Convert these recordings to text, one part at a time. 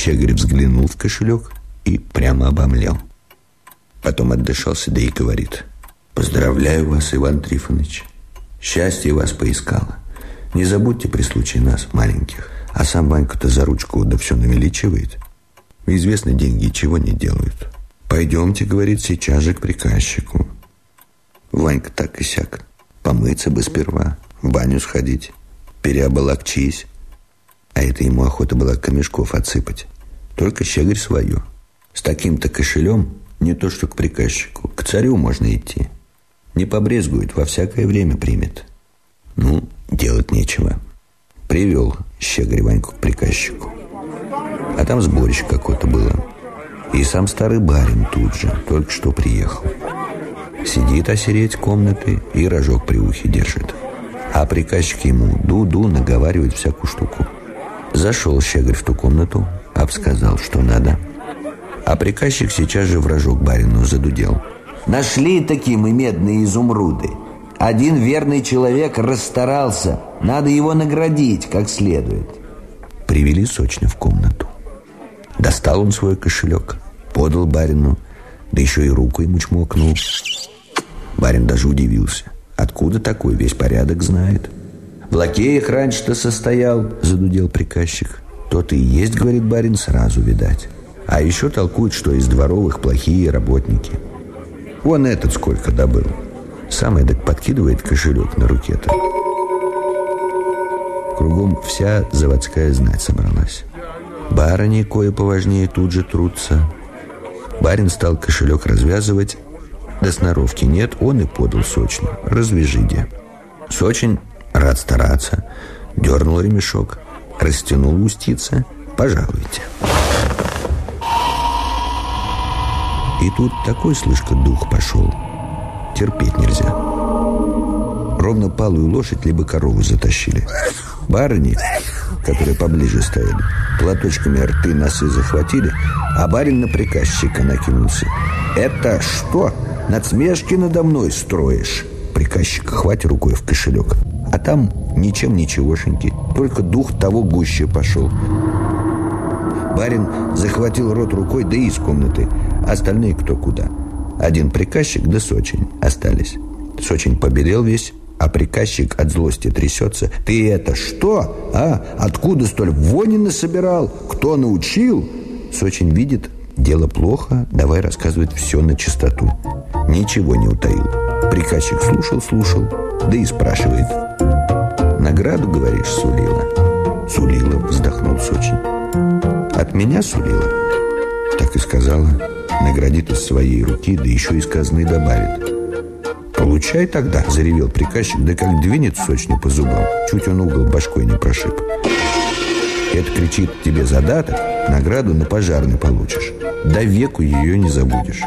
Щеголь взглянул в кошелек и прямо обомлел. Потом отдышался, да и говорит. «Поздравляю вас, Иван Трифонович. Счастье вас поискало. Не забудьте при случае нас, маленьких. А сам Ванька-то за ручку да все навеличивает. Известно, деньги чего не делают. Пойдемте, говорит, сейчас же к приказчику. Ванька так и сяк. Помыться бы сперва, в баню сходить, переоболокчись. А это ему охота была камешков отсыпать. Только щеголь свое. С таким-то кошелем не то что к приказчику, к царю можно идти. Не побрезгует, во всякое время примет. Ну, делать нечего. Привел щеголь Ваньку к приказчику. А там сборище какое-то было. И сам старый барин тут же, только что приехал. Сидит осереть комнаты и рожок при ухе держит. А приказчик ему ду-ду наговаривает всякую штуку. Зашел щеголь в ту комнату, обсказал, что надо. А приказчик сейчас же в рожок барину задудел. Нашли такие мы медные изумруды. Один верный человек расстарался. Надо его наградить как следует. Привели сочно в комнату. Достал он свой кошелек, подал барину, да еще и руку ему чмокнул. Барин даже удивился. Откуда такой весь порядок знает? В лакеях раньше-то состоял, задудел приказчик. Тот и есть, говорит барин, сразу видать. А еще толкуют, что из дворовых плохие работники. Вон этот сколько добыл. Сам эдак подкидывает кошелек на руке-то. Кругом вся заводская знать собралась. Барыни, кое поважнее, тут же трутся. Барин стал кошелек развязывать, да сноровки нет, он и подал сочно. Развяжи, де. Сочень рад стараться, дернул ремешок, растянул устица. Пожалуйте. И тут такой, слышка, дух пошел. Терпеть нельзя. Ровно палую лошадь либо корову затащили. Барыни, которые поближе стояли, платочками рты носы захватили, а барин на приказчика накинулся. «Это что? Надсмешки надо мной строишь?» Приказчик хватит рукой в кошелек. А там ничем ничегошеньки, только дух того гуще пошел. Барин захватил рот рукой, да и из комнаты. Остальные кто куда. Один приказчик, да Сочень остались. Сочень побелел весь, а приказчик от злости трясется. «Ты это что? А? Откуда столь вони насобирал? Кто научил?» Сочень видит, дело плохо, давай рассказывать все на чистоту. Ничего не утаил. Приказчик слушал, слушал, да и спрашивает. «Награду, говоришь, сулила?» «Сулила», вздохнул Сочень. «От меня сулила?» Так и сказала. Наградит из своей руки, да еще из казны добавит. «Получай тогда!» – заревел приказчик, да как двинет сочно по зубам. Чуть он угол башкой не прошиб. Это кричит тебе задаток, награду на пожарный получишь. До веку ее не забудешь.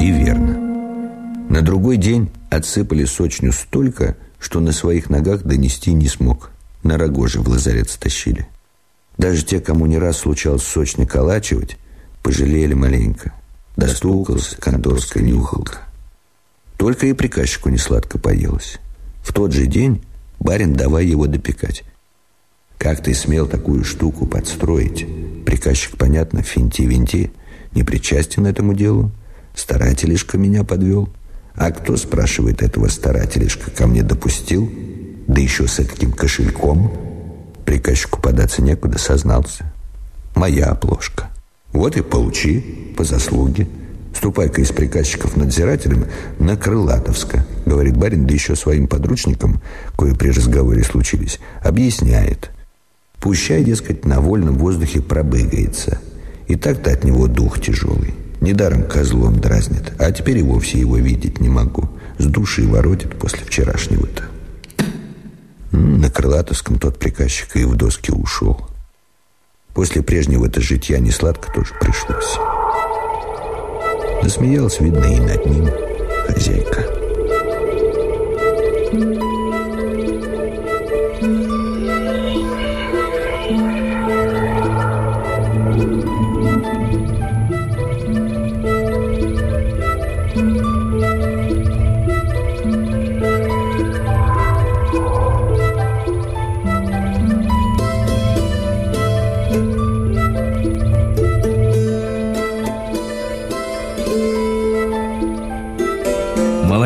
И верно. На другой день отсыпали сочню столько, что на своих ногах донести не смог. На рогоже в лазарет стащили. Даже те, кому не раз случалось сочно калачивать, пожалели маленько. Достукался конторская нюхалка. Только и приказчику не сладко поелось. В тот же день барин давай его допекать. Как ты смел такую штуку подстроить? Приказчик, понятно, финти-винти, не причастен этому делу. Старателишка меня подвел. А кто, спрашивает, этого старателишка ко мне допустил? Да еще с таким кошельком. Приказчику податься некуда, сознался. Моя оплошка. Вот и получи по заслуге. Ступай-ка из приказчиков надзирателем на Крылатовска, говорит барин, да еще своим подручникам, кое при разговоре случились, объясняет. Пущай, дескать, на вольном воздухе пробыгается. И так-то от него дух тяжелый. Недаром козлом дразнит, а теперь и вовсе его видеть не могу. С души воротит после вчерашнего-то. На Крылатовском тот приказчик и в доски ушел. После прежнего-то житья не сладко тоже пришлось. Засмеялась, видно, и над ним хозяйка.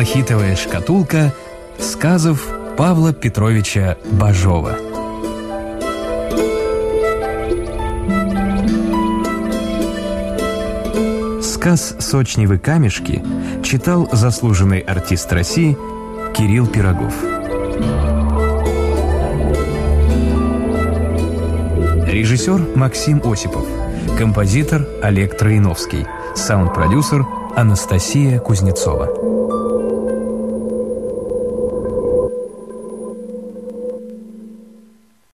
«Малахитовая шкатулка» сказов Павла Петровича Бажова. Сказ «Сочневы камешки» читал заслуженный артист России Кирилл Пирогов. Режиссер Максим Осипов. Композитор Олег Троиновский. Саунд-продюсер Анастасия Кузнецова.